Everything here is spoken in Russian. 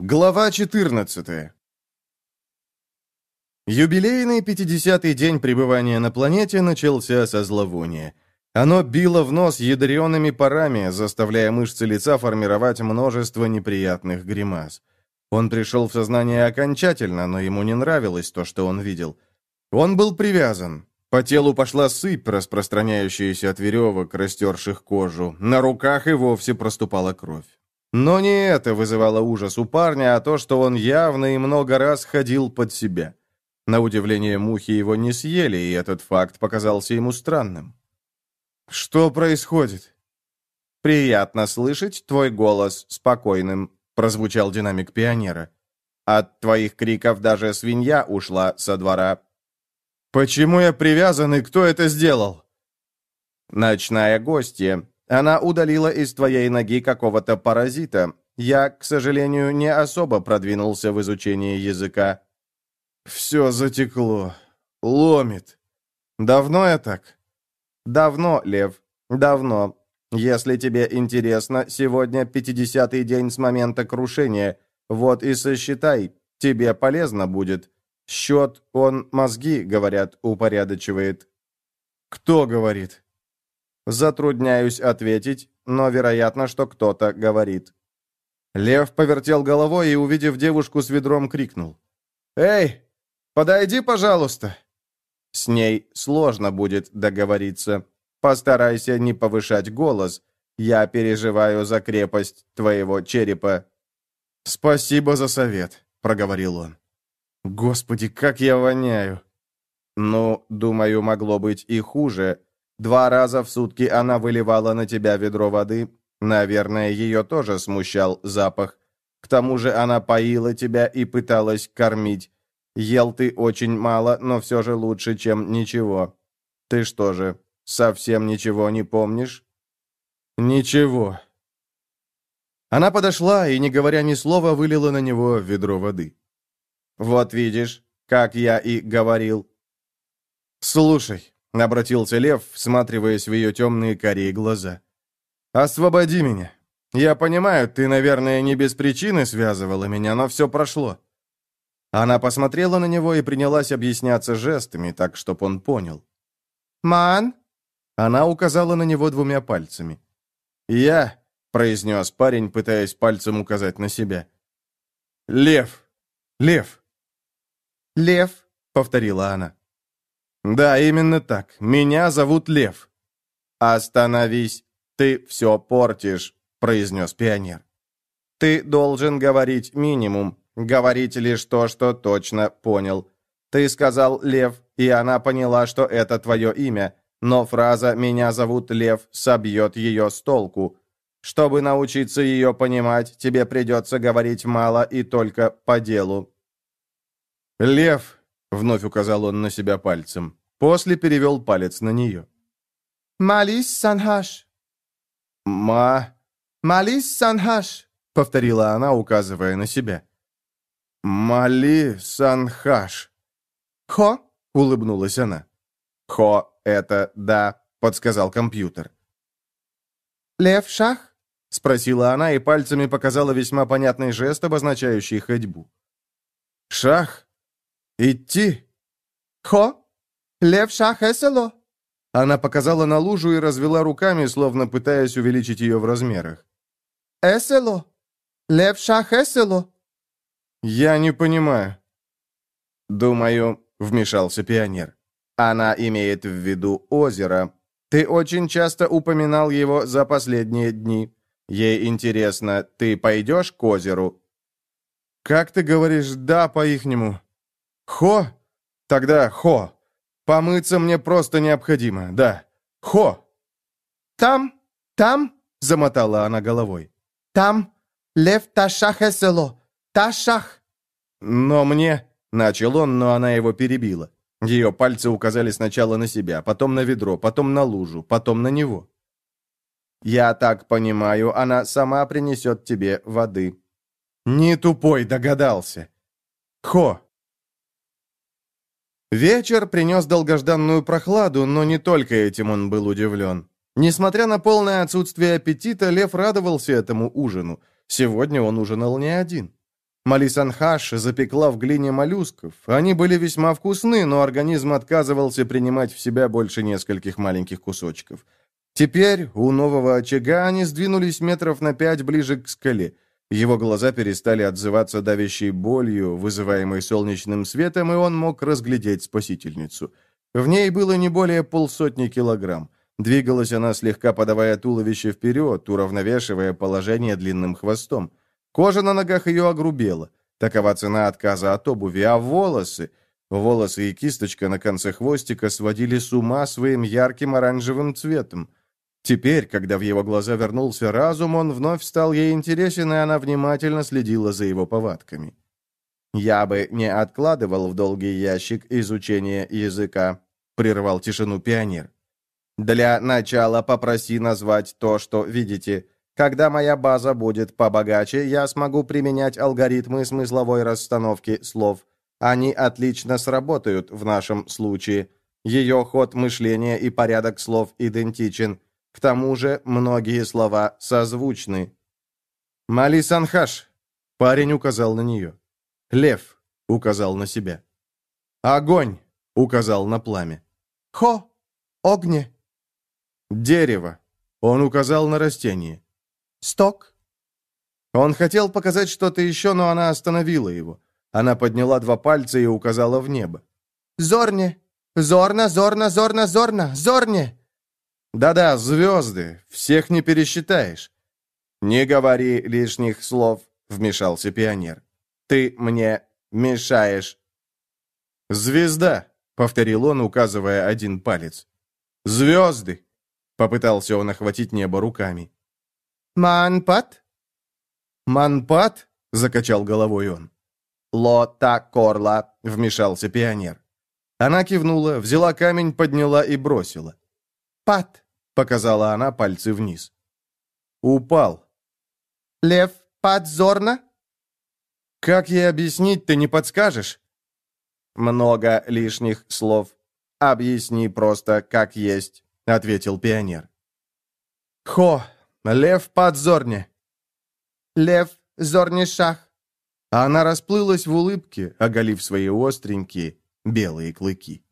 Глава 14 Юбилейный 50-й день пребывания на планете начался со зловония. Оно било в нос ядреными парами, заставляя мышцы лица формировать множество неприятных гримас. Он пришел в сознание окончательно, но ему не нравилось то, что он видел. Он был привязан. По телу пошла сыпь, распространяющаяся от веревок, растерших кожу. На руках и вовсе проступала кровь. Но не это вызывало ужас у парня, а то, что он явно и много раз ходил под себя. На удивление, мухи его не съели, и этот факт показался ему странным. «Что происходит?» «Приятно слышать твой голос спокойным», — прозвучал динамик пионера. «От твоих криков даже свинья ушла со двора». «Почему я привязан, и кто это сделал?» «Ночная гостья. Она удалила из твоей ноги какого-то паразита. Я, к сожалению, не особо продвинулся в изучении языка». «Все затекло. Ломит. Давно я так?» «Давно, Лев. Давно. Если тебе интересно, сегодня 50-й день с момента крушения. Вот и сосчитай. Тебе полезно будет. Счет, он мозги, говорят, упорядочивает». «Кто говорит?» Затрудняюсь ответить, но вероятно, что кто-то говорит. Лев повертел головой и, увидев девушку с ведром, крикнул. «Эй, подойди, пожалуйста!» С ней сложно будет договориться. Постарайся не повышать голос. Я переживаю за крепость твоего черепа. «Спасибо за совет», — проговорил он. «Господи, как я воняю!» «Ну, думаю, могло быть и хуже. Два раза в сутки она выливала на тебя ведро воды. Наверное, ее тоже смущал запах. К тому же она поила тебя и пыталась кормить. Ел ты очень мало, но все же лучше, чем ничего. Ты что же, совсем ничего не помнишь?» «Ничего». Она подошла и, не говоря ни слова, вылила на него ведро воды. «Вот видишь, как я и говорил». «Слушай, — обратился Лев, всматриваясь в ее темные карие глаза. «Освободи меня. Я понимаю, ты, наверное, не без причины связывала меня, но все прошло». Она посмотрела на него и принялась объясняться жестами, так, чтоб он понял. «Ман?» Она указала на него двумя пальцами. «Я», — произнес парень, пытаясь пальцем указать на себя. «Лев! Лев!» «Лев», — повторила она. «Да, именно так. Меня зовут Лев». «Остановись. Ты все портишь», — произнес пионер. «Ты должен говорить минимум. Говорить лишь то, что точно понял. Ты сказал «Лев», и она поняла, что это твое имя, но фраза «Меня зовут Лев» собьет ее с толку. Чтобы научиться ее понимать, тебе придется говорить мало и только по делу». «Лев», Вновь указал он на себя пальцем. После перевел палец на нее. «Малис Санхаш». «Ма...» «Малис Санхаш», — повторила она, указывая на себя. «Мали Санхаш». «Хо?» — улыбнулась она. «Хо — это да», — подсказал компьютер. «Лев Шах?» — спросила она и пальцами показала весьма понятный жест, обозначающий ходьбу. «Шах? Идти?» «Хо? Лев Шах Эсело?» Она показала на лужу и развела руками, словно пытаясь увеличить ее в размерах. «Эсело? Лев Шах Эсело?» «Я не понимаю». «Думаю», — вмешался пионер, — «она имеет в виду озеро. Ты очень часто упоминал его за последние дни. Ей интересно, ты пойдешь к озеру?» «Как ты говоришь «да» по-ихнему?» «Хо? Тогда хо. Помыться мне просто необходимо, да. Хо!» «Там, там», — замотала она головой. «Там, лев Ташах Эсело, Ташах». «Но мне...» — начал он, но она его перебила. Ее пальцы указали сначала на себя, потом на ведро, потом на лужу, потом на него. «Я так понимаю, она сама принесет тебе воды». «Не тупой, догадался». «Хо!» Вечер принес долгожданную прохладу, но не только этим он был удивлен. Несмотря на полное отсутствие аппетита, Лев радовался этому ужину. Сегодня он ужинал не один. Малисанхаш запекла в глине моллюсков. Они были весьма вкусны, но организм отказывался принимать в себя больше нескольких маленьких кусочков. Теперь у нового очага они сдвинулись метров на пять ближе к скале. Его глаза перестали отзываться давящей болью, вызываемой солнечным светом, и он мог разглядеть спасительницу. В ней было не более полсотни килограмм. Двигалась она, слегка подавая туловище вперед, уравновешивая положение длинным хвостом. Кожа на ногах ее огрубела. Такова цена отказа от обуви, а волосы... Волосы и кисточка на конце хвостика сводили с ума своим ярким оранжевым цветом. Теперь, когда в его глаза вернулся разум, он вновь стал ей интересен, и она внимательно следила за его повадками. «Я бы не откладывал в долгий ящик изучение языка», — прервал тишину пионер. «Для начала попроси назвать то, что видите. Когда моя база будет побогаче, я смогу применять алгоритмы смысловой расстановки слов. Они отлично сработают в нашем случае. Ее ход мышления и порядок слов идентичен. К тому же многие слова созвучны. «Мали Санхаш!» — парень указал на нее. «Лев!» — указал на себя. «Огонь!» — указал на пламя. «Хо! Огне!» «Дерево!» — он указал на растение. Сток. Он хотел показать что-то еще, но она остановила его. Она подняла два пальца и указала в небо. Зорне! Зорна, зорна, зорна, зорна, зорне! Да-да, звезды. Всех не пересчитаешь. Не говори лишних слов, вмешался пионер. Ты мне мешаешь. Звезда, повторил он, указывая один палец. Звезды. Попытался он охватить небо руками. «Манпат?» «Манпат?» — закачал головой он. «Лота корла», — вмешался пионер. Она кивнула, взяла камень, подняла и бросила. «Пат», — показала она пальцы вниз. «Упал». «Лев подзорно?» «Как ей объяснить, ты не подскажешь?» «Много лишних слов. Объясни просто, как есть», — ответил пионер. «Хо, Лев подзорне. Лев зорнишах. А она расплылась в улыбке, оголив свои остренькие белые клыки.